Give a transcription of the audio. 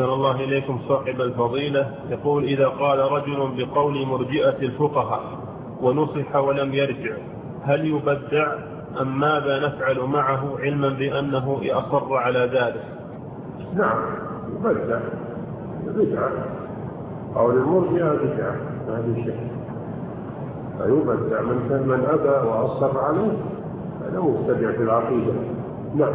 أحسن الله إليكم صاحب الفضيلة يقول إذا قال رجل بقول مرجئة الفقهاء ونصح ولم يرجع هل يبدع أم ماذا نفعل معه علما بأنه أصر على ذلك؟ نعم يبدع بدعة قول المرجئة بدعة ما في شك. فيبدع من من أبى وأصر عليه هذا مبتدع في العقيدة. نعم.